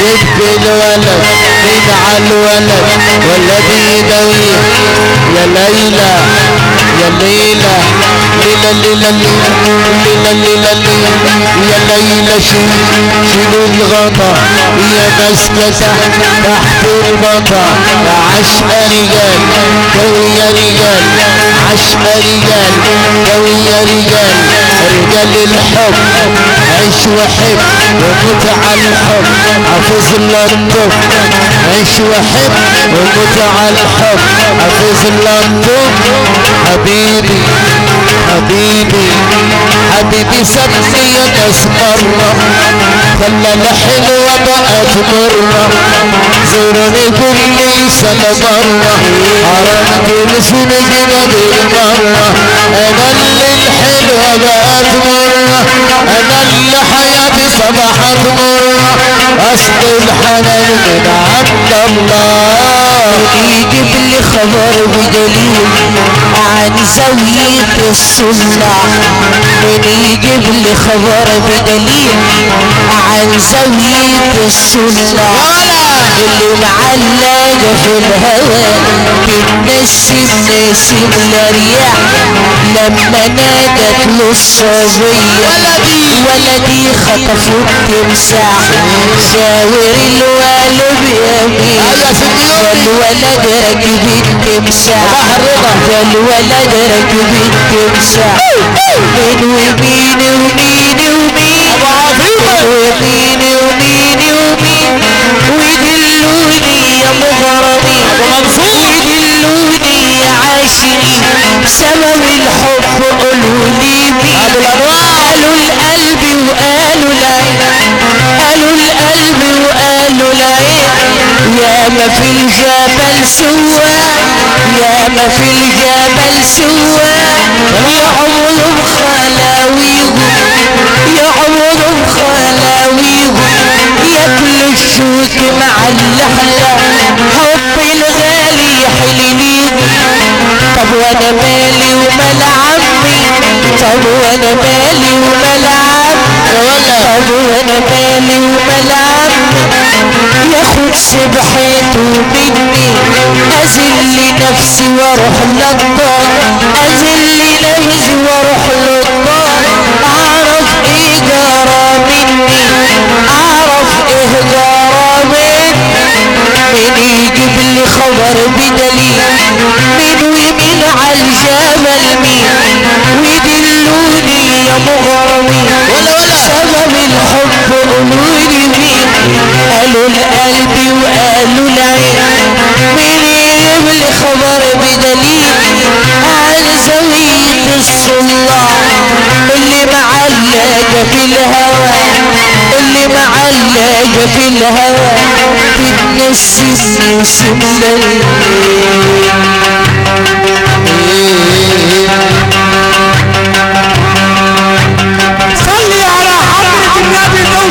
يبكي الولد على الولد والذي يدوي يا ليلى يا ليلى. ليلى ليلى ليلى ليلى ليلى يا ليلى شيل شيلوا الغطا يا مسكة تحت البطا عشق رجال قوي رجال عشق رجال قوي رجال رجال الحب عيش وحب وموت على الحب حافظ اللطف عيش وحب وموت على الحب حافظ اللطف حبيبي حبيبي حبيبي سمي ناس مرة خلى الحلوة بقت مرة زورني كل سنة مرة حرام كل سنة جنة مرة أنا اللي الحلوة بقت مرة أنا اللي حياتي صبحت مرة اصل الحنان من عبد الله. يجيب لي خبر بدليل عن زاوية الصلاح من يجيب لي خبر بدليل عن زاوية الصلاح اللي معلقة في الهوى. بتنسم نسيم الرياح لما نادت له الصبية ولدي خطفوا التمساح. شاور الوالد يمين الولد راكب التمساح. الولد راكب التمساح. من ومين ومين ومين؟ ومين ومين قالوا القلب وقالوا العين. قالوا القلب وقالوا العين. يا ما في الجبل سوا يا ما في الجبل سوا يا عمرهم خلاويهم يا عمرهم خلاويهم ياكل الشوك مع اللحلة حب الغالي حليليهم طب وأنا مالي ومال عمي طب وأنا مالي ومال عمي طب وأنا مالي ومال عمي ياخد سبحته مني اذل نفسي وأروح للدار اذل نفسي وأروح للدار اعرف إيه جرى مني اعرف إيه جرى مني من يجيب لي خبر بدليل من ومن على الجبل مين ويدلوني يا مغرمين سبب الحب قولولي مين قالوا القلب وقالوا العين مين يجيب لي خبر بدليل عن زاوية الصلاح اللي معلقة في الهوى اللي معلقة في الهوى بتنسي النسيم الليل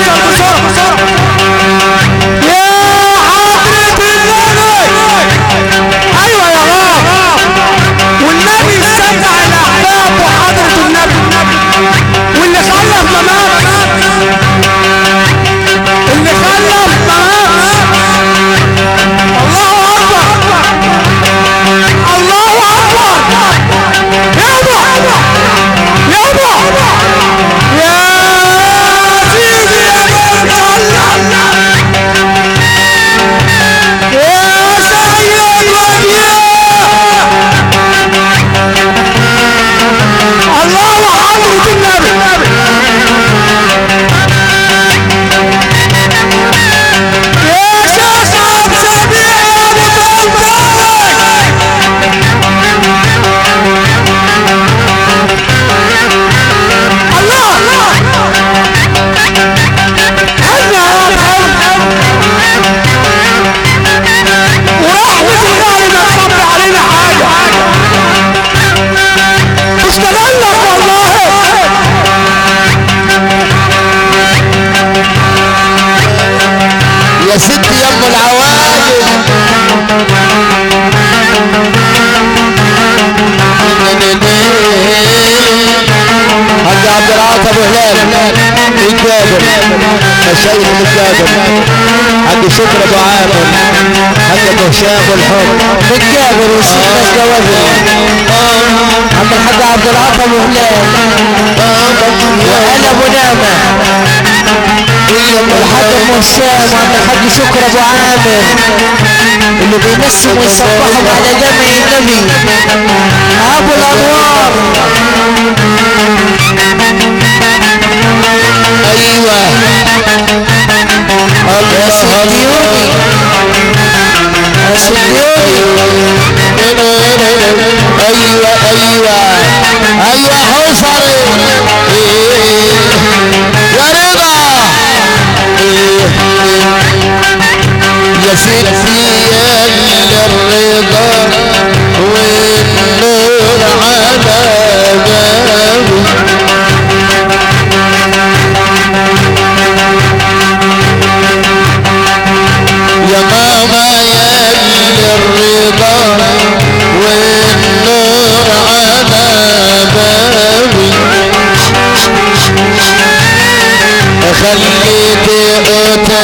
チャン。الفكرة تعامل حتى تهشام الحب. بالجابر والسيد الجواب. عند الحاج عبد العطا مهلال وقال أبو نعمة. الحق ام هشام وعند الحاج شكر أبو عامر. اللي بيمسوا ويصبحهم على جمع النبي.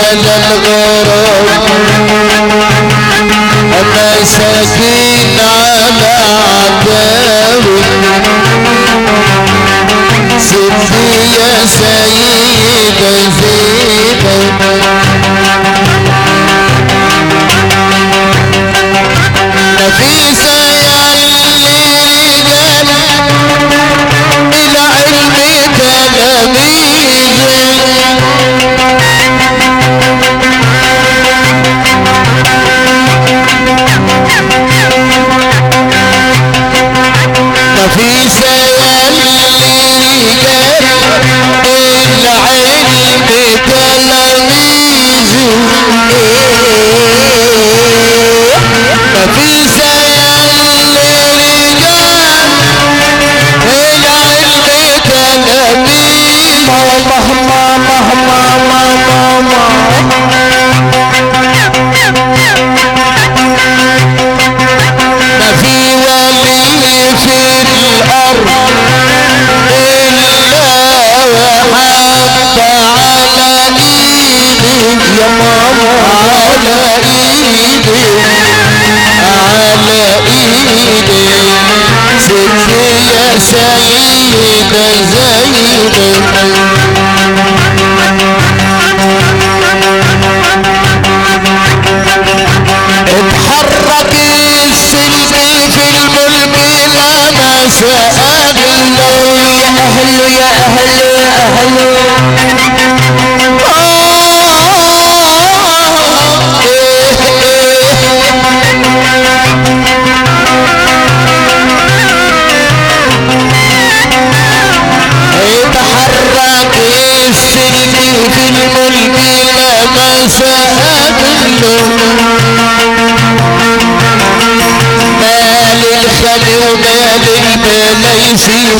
على الغروب أنا سكين على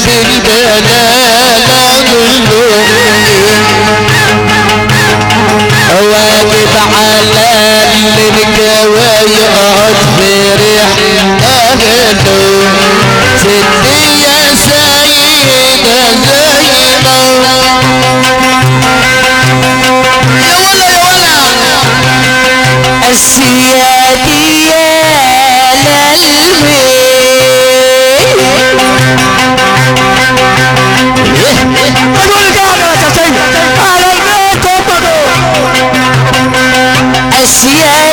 بيني بالك see it.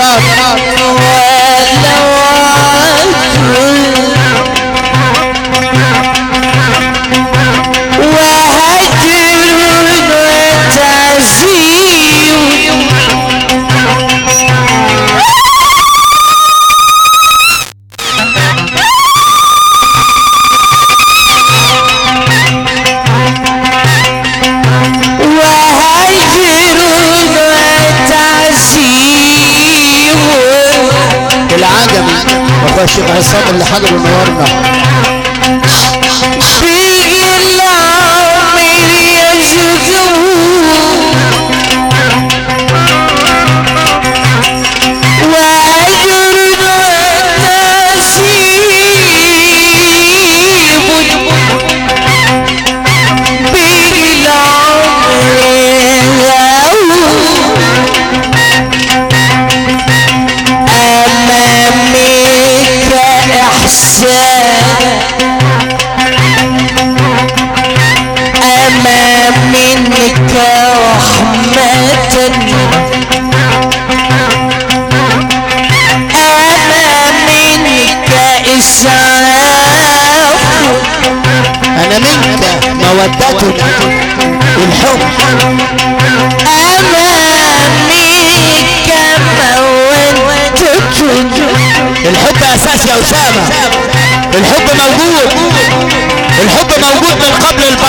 Maharaj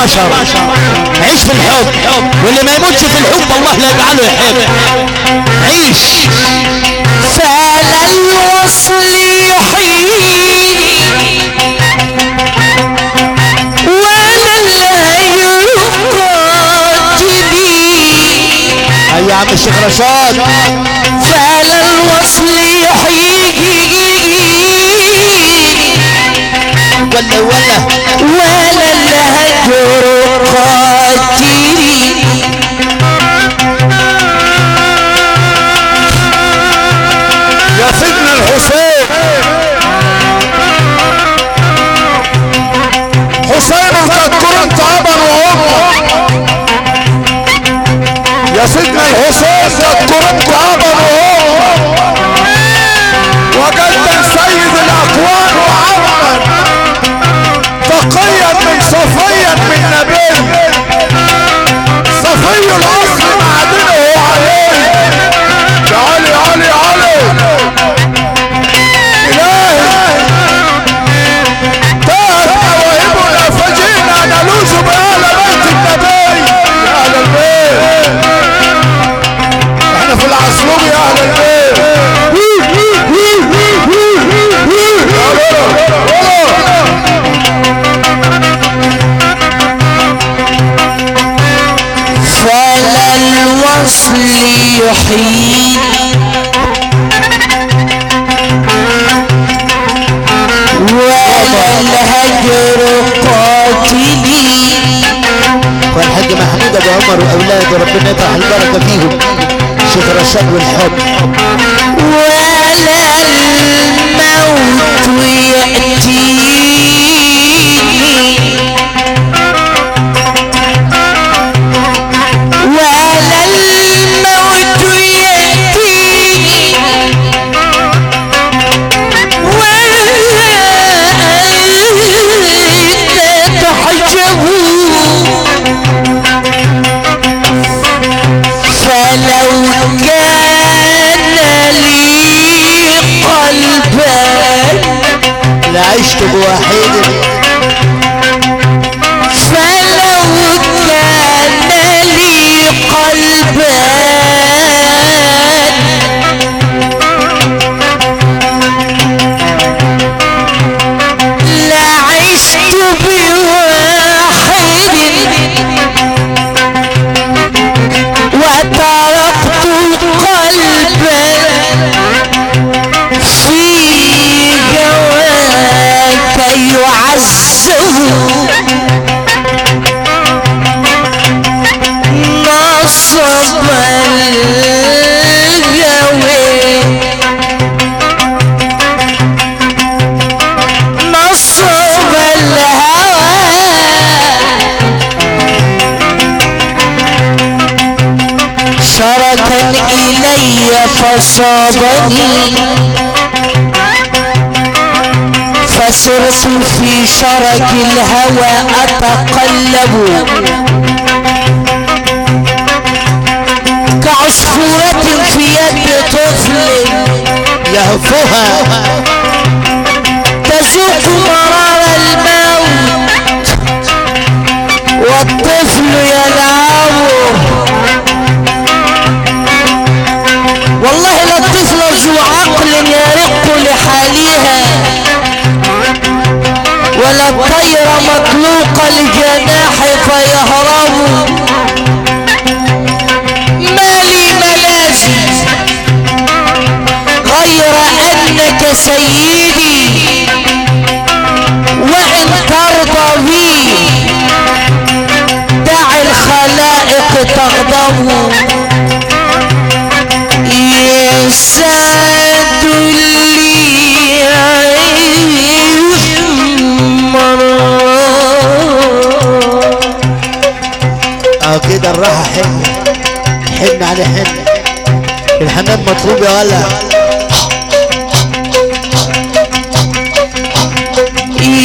البشر عيش في الحب. واللي ما يموتش في الحب الله لا يجعله يحب. عيش. فلا الوصل يحييني ولا الهي يقاتلي يا عم الشيخ رشاد. وسيد أبو عمر واولاده ربنا يطرح البركة فيهم. شيخ رشاد والحب. ولا الموت وي شرجني في شرك الهوى أتقلب. كعصفورة في يد طفل يهفها. سيدي وإن ترضى بي دع الخلائق تغضبه يسد لي كده الراحة حنة. حنة على حنة. الحنان مطلوب يا ولا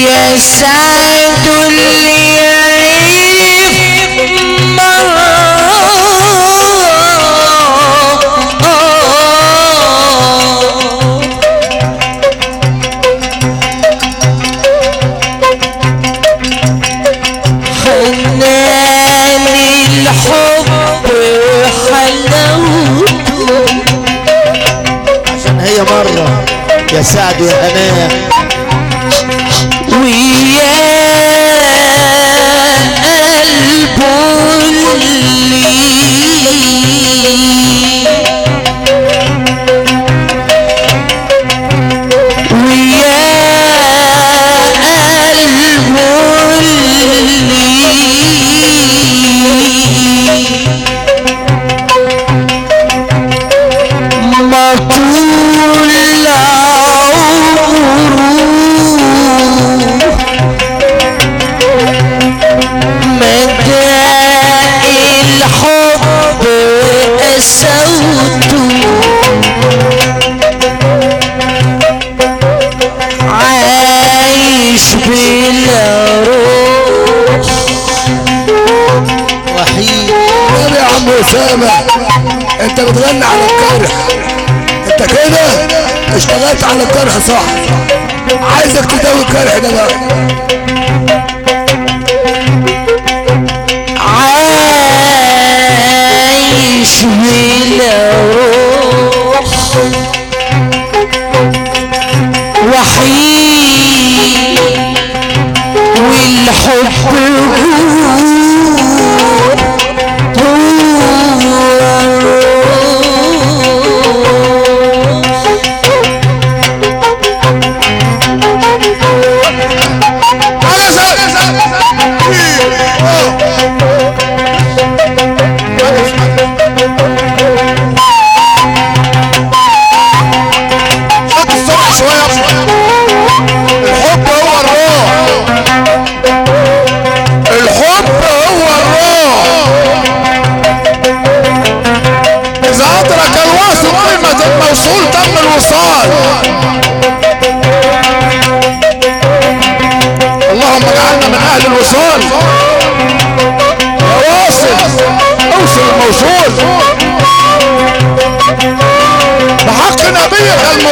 يا سعد اللي يعيف حناني الحب وحلاوته عشان هي مرة يا سعد يا حنان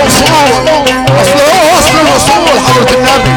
الوصول اصل اصل الوصول حضرة النبي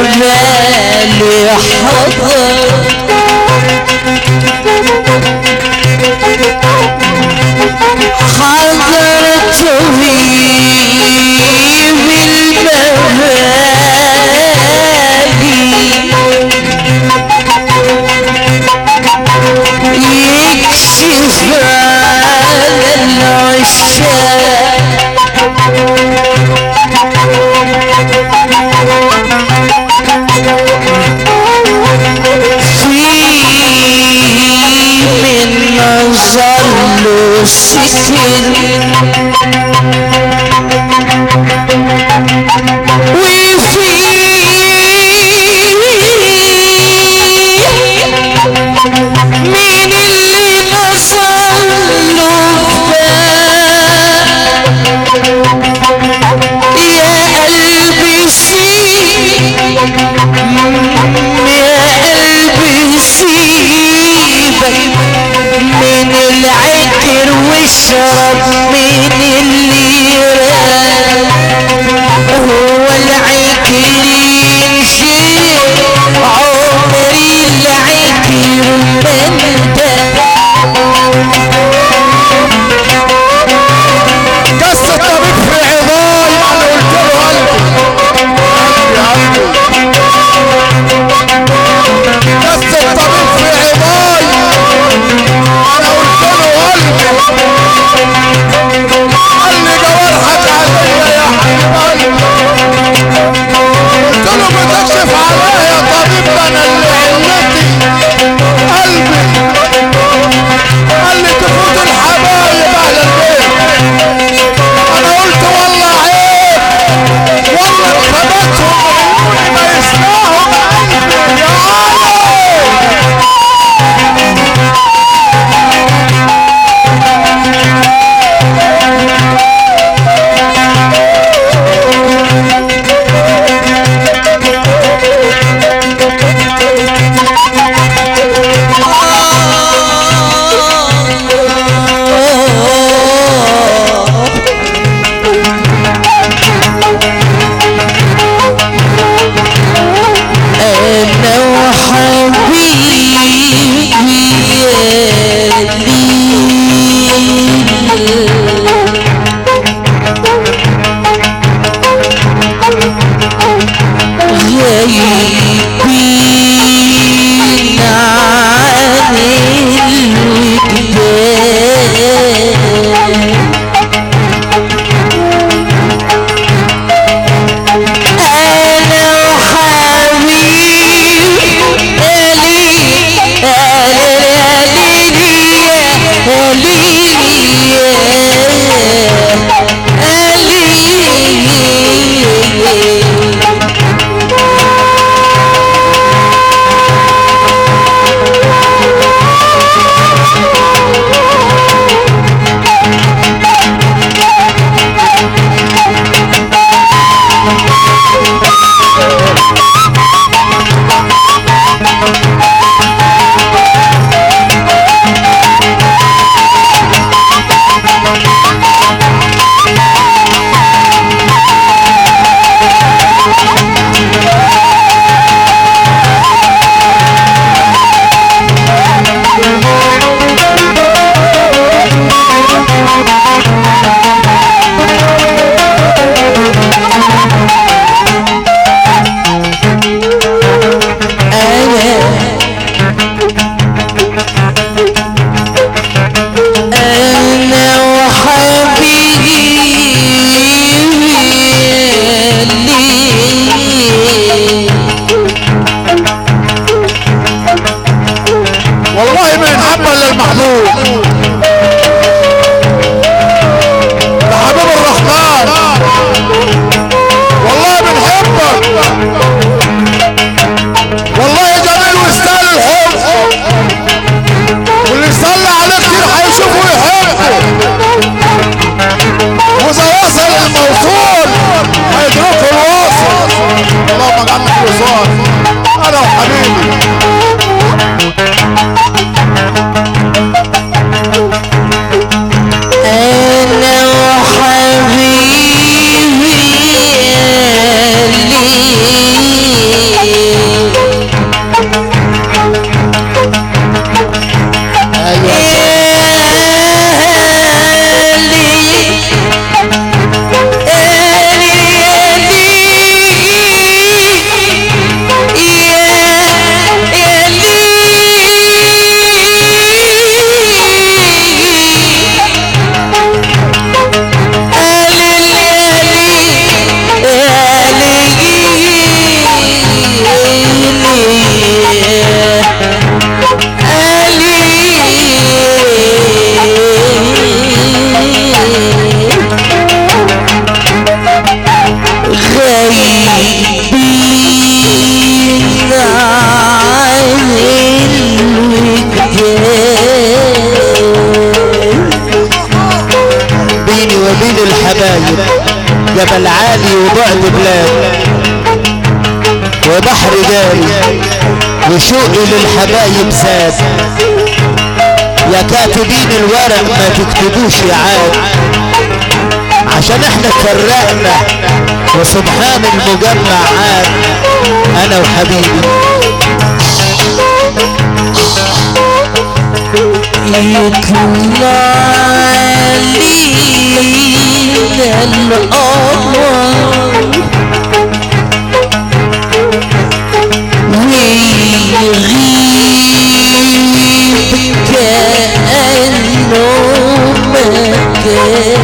المبالي حضر siktir حبايب زاد. يا كاتبين الورق ما تكتبوش يا عاد. عشان إحنا اتفرقنا وسبحان المجمع عاد. أنا وحبيبي. يطلع لي القمر Yeah.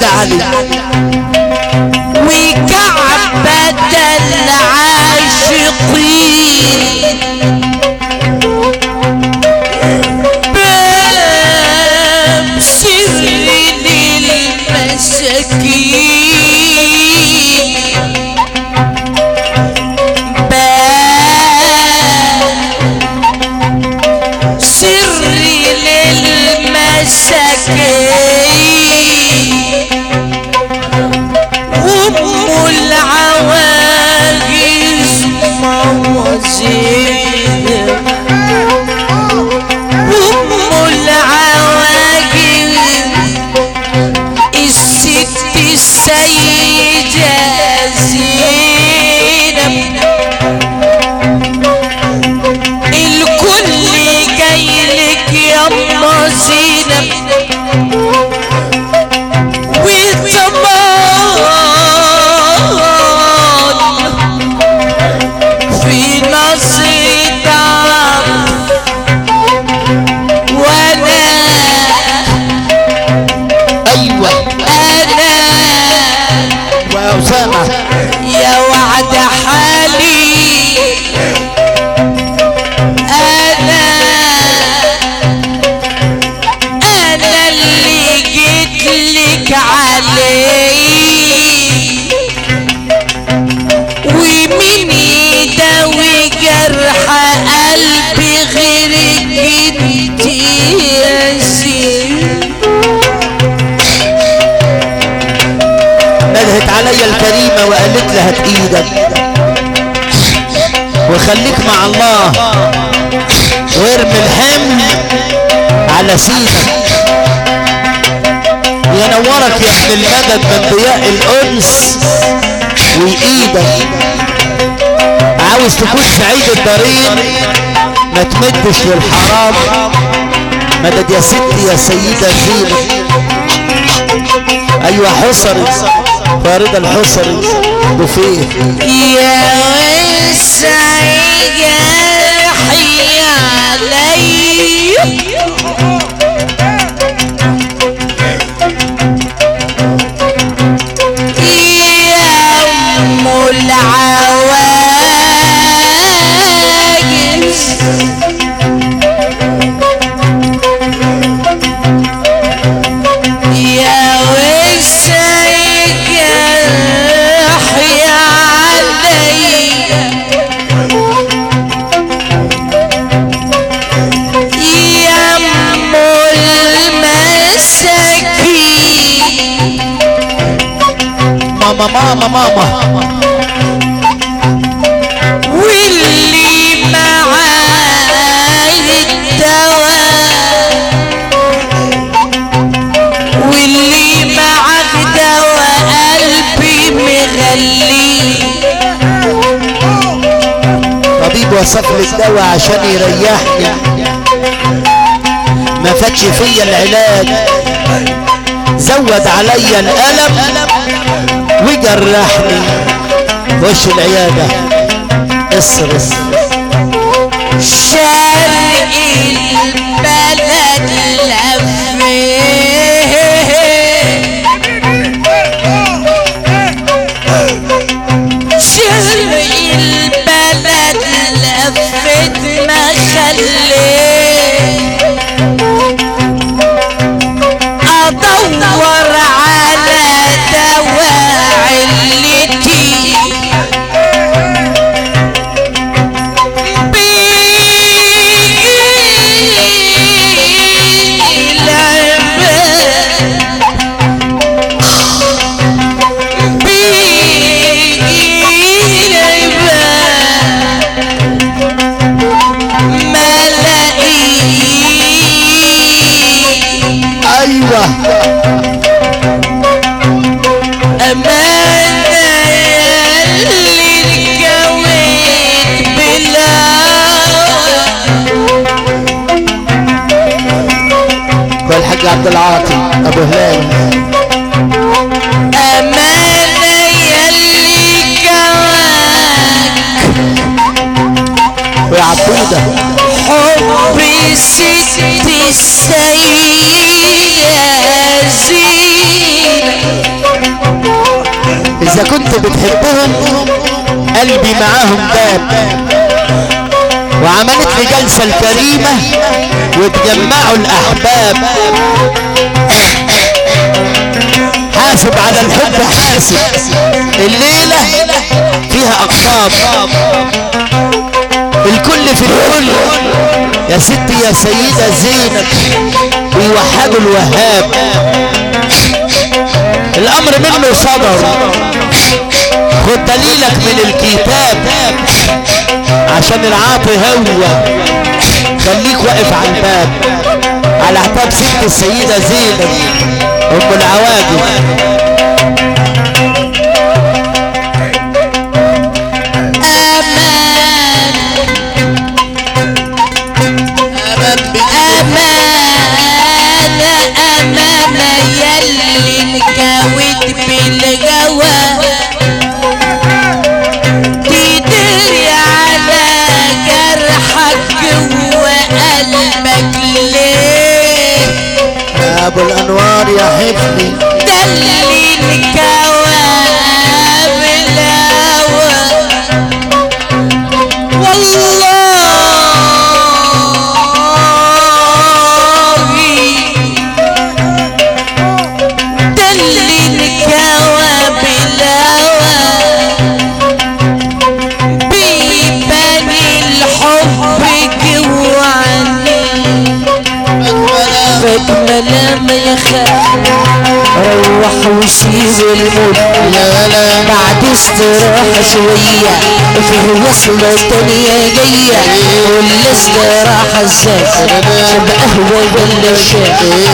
للمساكين يا سيدي علي غيرك انت يا سيدي ندهت عليا الكريمة وقالت لها هات إيدك وخليك مع الله. وارمي الحمل على سيدك. ينورك يا ابن المدد من ضياء الأنس وايدك عاوز تكون سعيد الدارين؟ ما تمدش للحرام مدد يا ستي يا سيدة زينب أيوه حصري فارضة الحصري بوفيه يا وسع جرحي علي ماما ماما ماما واللي معاه الدواء. واللي معاه دواء قلبي مغلي. طبيب وصف لي الدواء عشان يريحني. ما فاتش فيا العلاج. زود عليا الألم. وجرحني وش العيادة اصرف شرق والحاج عبد العاطي أبو هلال. يلي جواك ويا عبودة. حب ست السيدة زينة. إذا كنت بتحبهم قلبي معاهم باب. وعملت لي جلسة الكريمة وتجمعوا الأحباب. حاسب على الحب حاسب. الليلة فيها أقطاب. الكل في الكل. يا ستي يا سيدة زينب ويوحدوا الوهاب. الأمر منه صدر خد دليلك من الكتاب. عشان العاطي هو. خليك واقف على الباب. على اعتاب ست السيدة زينب أم العواجب ابو الأنوار يا دلي الجواب اخاف روح وسيب الموت. لا لا بعد استراحة شوية. في وصلة تانية جاية. قول استراحة إزاي؟ بقهوة ولا شاي